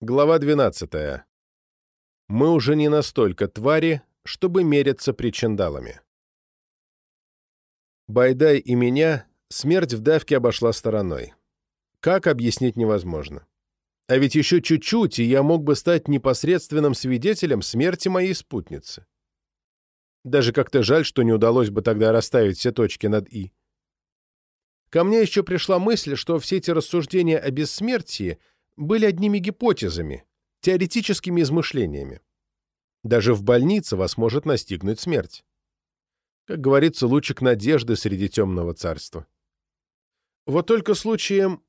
Глава 12. Мы уже не настолько твари, чтобы мериться причиндалами. Байдай и меня смерть в давке обошла стороной. Как объяснить невозможно. А ведь еще чуть-чуть, и я мог бы стать непосредственным свидетелем смерти моей спутницы. Даже как-то жаль, что не удалось бы тогда расставить все точки над «и». Ко мне еще пришла мысль, что все эти рассуждения о бессмертии — были одними гипотезами, теоретическими измышлениями. Даже в больнице вас может настигнуть смерть. Как говорится, лучик надежды среди темного царства. Вот только случаем,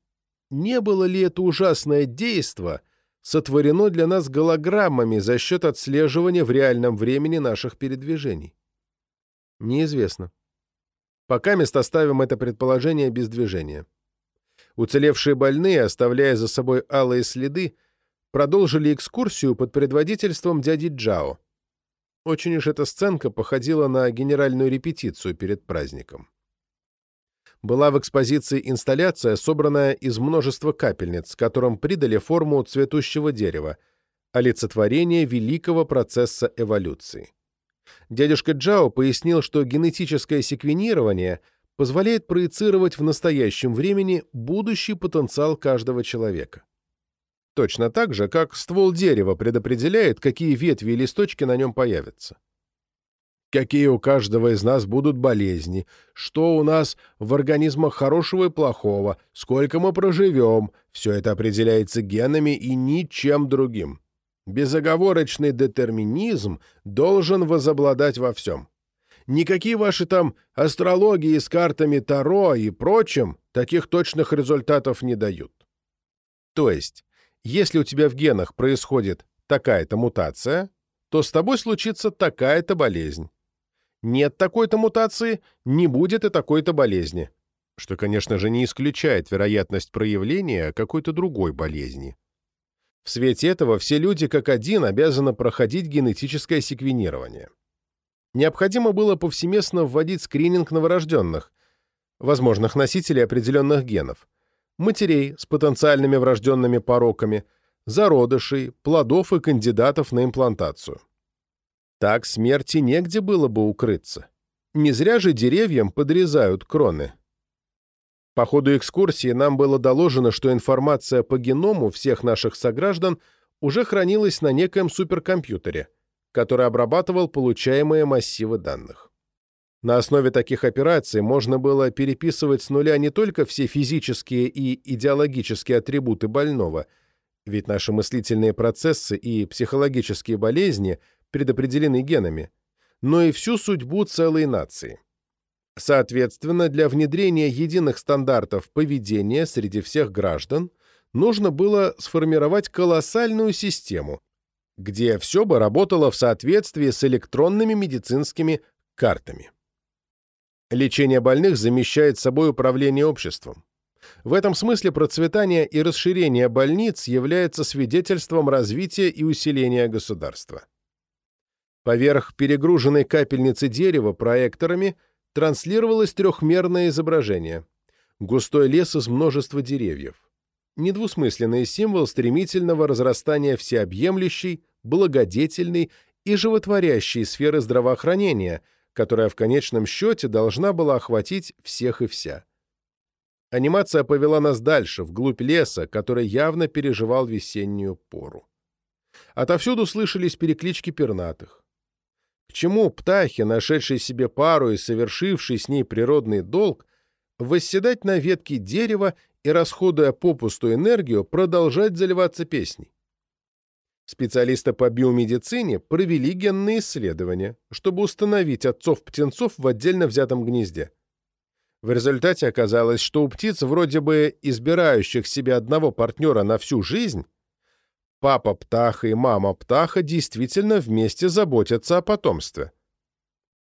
не было ли это ужасное действо сотворено для нас голограммами за счет отслеживания в реальном времени наших передвижений? Неизвестно. Пока мест оставим это предположение без движения. Уцелевшие больные, оставляя за собой алые следы, продолжили экскурсию под предводительством дяди Джао. Очень уж эта сценка походила на генеральную репетицию перед праздником. Была в экспозиции инсталляция, собранная из множества капельниц, которым придали форму цветущего дерева, олицетворение великого процесса эволюции. Дядюшка Джао пояснил, что генетическое секвенирование — позволяет проецировать в настоящем времени будущий потенциал каждого человека. Точно так же, как ствол дерева предопределяет, какие ветви и листочки на нем появятся. Какие у каждого из нас будут болезни, что у нас в организмах хорошего и плохого, сколько мы проживем, все это определяется генами и ничем другим. Безоговорочный детерминизм должен возобладать во всем. Никакие ваши там астрологии с картами Таро и прочим таких точных результатов не дают. То есть, если у тебя в генах происходит такая-то мутация, то с тобой случится такая-то болезнь. Нет такой-то мутации, не будет и такой-то болезни. Что, конечно же, не исключает вероятность проявления какой-то другой болезни. В свете этого все люди как один обязаны проходить генетическое секвенирование необходимо было повсеместно вводить скрининг новорожденных, возможных носителей определенных генов, матерей с потенциальными врожденными пороками, зародышей, плодов и кандидатов на имплантацию. Так смерти негде было бы укрыться. Не зря же деревьям подрезают кроны. По ходу экскурсии нам было доложено, что информация по геному всех наших сограждан уже хранилась на некоем суперкомпьютере – который обрабатывал получаемые массивы данных. На основе таких операций можно было переписывать с нуля не только все физические и идеологические атрибуты больного, ведь наши мыслительные процессы и психологические болезни предопределены генами, но и всю судьбу целой нации. Соответственно, для внедрения единых стандартов поведения среди всех граждан нужно было сформировать колоссальную систему, где все бы работало в соответствии с электронными медицинскими картами. Лечение больных замещает собой управление обществом. В этом смысле процветание и расширение больниц является свидетельством развития и усиления государства. Поверх перегруженной капельницы дерева проекторами транслировалось трехмерное изображение. Густой лес из множества деревьев. Недвусмысленный символ стремительного разрастания всеобъемлющей, благодетельной и животворящей сферы здравоохранения, которая в конечном счете должна была охватить всех и вся. Анимация повела нас дальше, вглубь леса, который явно переживал весеннюю пору. Отовсюду слышались переклички пернатых. К чему птахи, нашедшие себе пару и совершившие с ней природный долг, восседать на ветке дерева и, расходуя попусту энергию, продолжать заливаться песней? Специалисты по биомедицине провели генные исследования, чтобы установить отцов-птенцов в отдельно взятом гнезде. В результате оказалось, что у птиц, вроде бы избирающих себе одного партнера на всю жизнь, папа птаха и мама птаха действительно вместе заботятся о потомстве.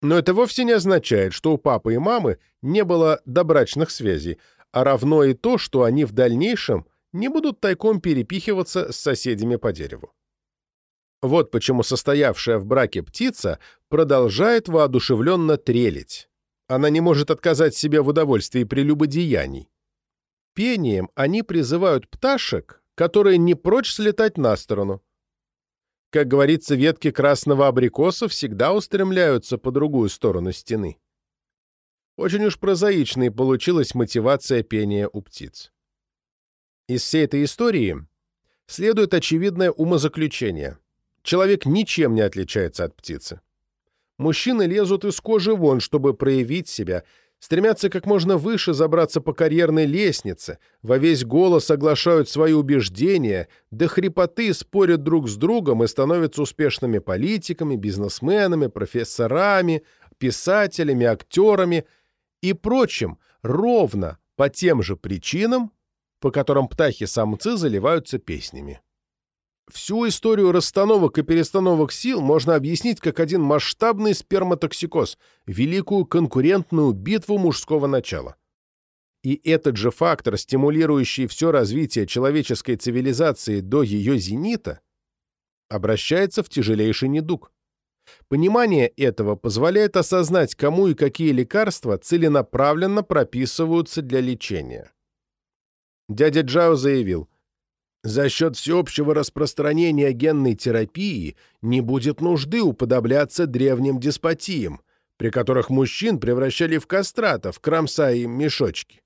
Но это вовсе не означает, что у папы и мамы не было добрачных связей, а равно и то, что они в дальнейшем не будут тайком перепихиваться с соседями по дереву. Вот почему состоявшая в браке птица продолжает воодушевленно трелить. Она не может отказать себе в удовольствии прелюбодеяний. Пением они призывают пташек которые не прочь слетать на сторону. Как говорится, ветки красного абрикоса всегда устремляются по другую сторону стены. Очень уж прозаичной получилась мотивация пения у птиц. Из всей этой истории следует очевидное умозаключение. Человек ничем не отличается от птицы. Мужчины лезут из кожи вон, чтобы проявить себя – стремятся как можно выше забраться по карьерной лестнице, во весь голос оглашают свои убеждения, до хрипоты спорят друг с другом и становятся успешными политиками, бизнесменами, профессорами, писателями, актерами и прочим, ровно по тем же причинам, по которым птахи-самцы заливаются песнями. Всю историю расстановок и перестановок сил можно объяснить как один масштабный сперматоксикоз, великую конкурентную битву мужского начала. И этот же фактор, стимулирующий все развитие человеческой цивилизации до ее зенита, обращается в тяжелейший недуг. Понимание этого позволяет осознать, кому и какие лекарства целенаправленно прописываются для лечения. Дядя Джао заявил – за счет всеобщего распространения генной терапии не будет нужды уподобляться древним деспотиям, при которых мужчин превращали в кастратов, кромсая им мешочки.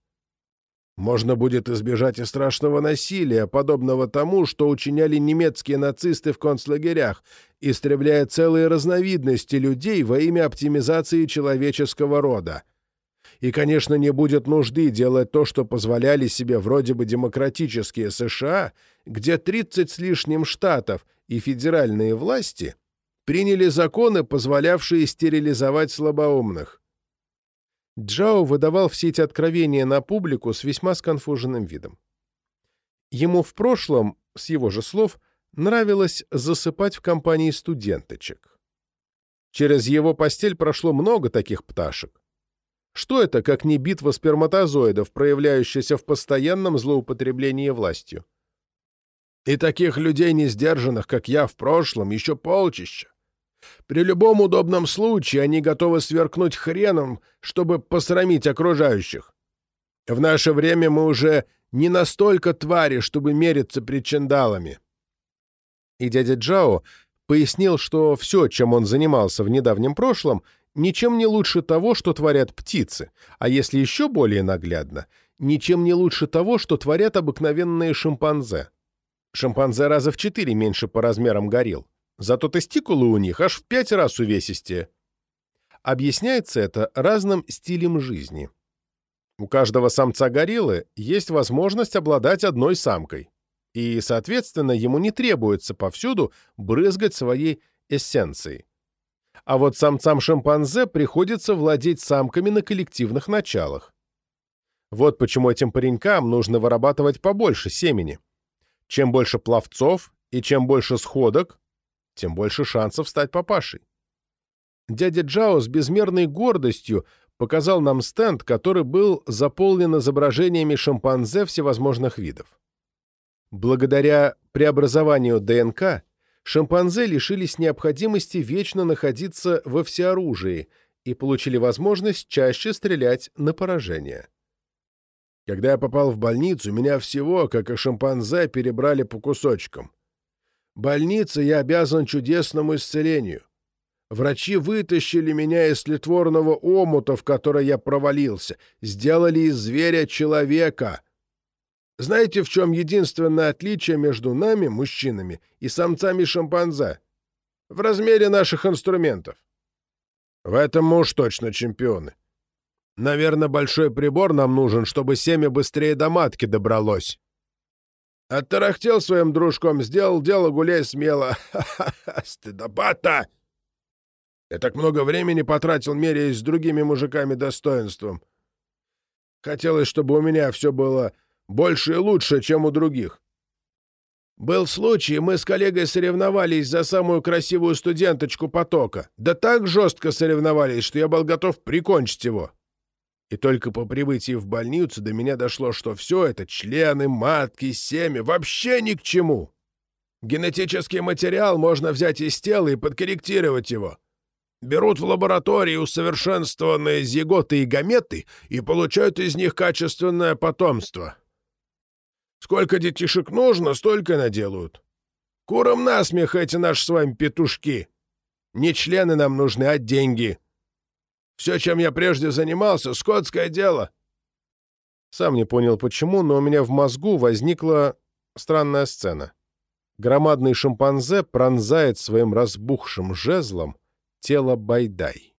Можно будет избежать и страшного насилия, подобного тому, что учиняли немецкие нацисты в концлагерях, истребляя целые разновидности людей во имя оптимизации человеческого рода – и, конечно, не будет нужды делать то, что позволяли себе вроде бы демократические США, где 30 с лишним штатов и федеральные власти приняли законы, позволявшие стерилизовать слабоумных. Джао выдавал все эти откровения на публику с весьма сконфуженным видом. Ему в прошлом, с его же слов, нравилось засыпать в компании студенточек. Через его постель прошло много таких пташек. Что это, как не битва сперматозоидов, проявляющаяся в постоянном злоупотреблении властью? И таких людей несдержанных, как я в прошлом, еще полчища. При любом удобном случае они готовы сверкнуть хреном, чтобы посрамить окружающих. В наше время мы уже не настолько твари, чтобы мериться причиндалами. И дядя Джао пояснил, что все, чем он занимался в недавнем прошлом, ничем не лучше того, что творят птицы, а если еще более наглядно, ничем не лучше того, что творят обыкновенные шимпанзе. Шимпанзе раза в четыре меньше по размерам горил, зато тестикулы у них аж в пять раз увесистее. Объясняется это разным стилем жизни. У каждого самца гориллы есть возможность обладать одной самкой, и, соответственно, ему не требуется повсюду брызгать своей эссенцией а вот самцам-шимпанзе приходится владеть самками на коллективных началах. Вот почему этим паренькам нужно вырабатывать побольше семени. Чем больше пловцов и чем больше сходок, тем больше шансов стать папашей. Дядя Джао с безмерной гордостью показал нам стенд, который был заполнен изображениями шимпанзе всевозможных видов. Благодаря преобразованию ДНК шимпанзе лишились необходимости вечно находиться во всеоружии и получили возможность чаще стрелять на поражение. Когда я попал в больницу, меня всего, как и шимпанзе, перебрали по кусочкам. Больнице я обязан чудесному исцелению. Врачи вытащили меня из слетворного омута, в который я провалился, сделали из зверя человека — знаете, в чем единственное отличие между нами, мужчинами, и самцами шимпанзе? В размере наших инструментов. В этом мы уж точно чемпионы. Наверное, большой прибор нам нужен, чтобы семя быстрее до матки добралось. Оттарахтел своим дружком, сделал дело, гуляй смело. Ха-ха-ха! Я так много времени потратил, меряясь с другими мужиками достоинством. Хотелось, чтобы у меня все было больше и лучше, чем у других. Был случай, мы с коллегой соревновались за самую красивую студенточку потока. Да так жестко соревновались, что я был готов прикончить его. И только по прибытии в больницу до меня дошло, что все это — члены, матки, семя — вообще ни к чему. Генетический материал можно взять из тела и подкорректировать его. Берут в лаборатории усовершенствованные зиготы и гаметы и получают из них качественное потомство. Сколько детишек нужно, столько наделают. Курам насмех эти наши с вами петушки. Не члены нам нужны, а деньги. Все, чем я прежде занимался, скотское дело. Сам не понял почему, но у меня в мозгу возникла странная сцена. Громадный шимпанзе пронзает своим разбухшим жезлом тело Байдай.